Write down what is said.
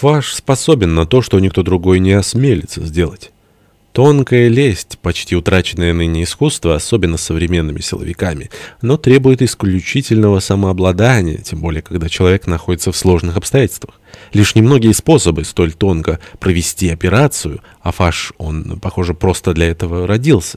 Фаш способен на то, что никто другой не осмелится сделать. Тонкая лесть, почти утраченное ныне искусство, особенно современными силовиками, но требует исключительного самообладания, тем более, когда человек находится в сложных обстоятельствах. Лишь немногие способы столь тонко провести операцию, а Фаш, он, похоже, просто для этого родился.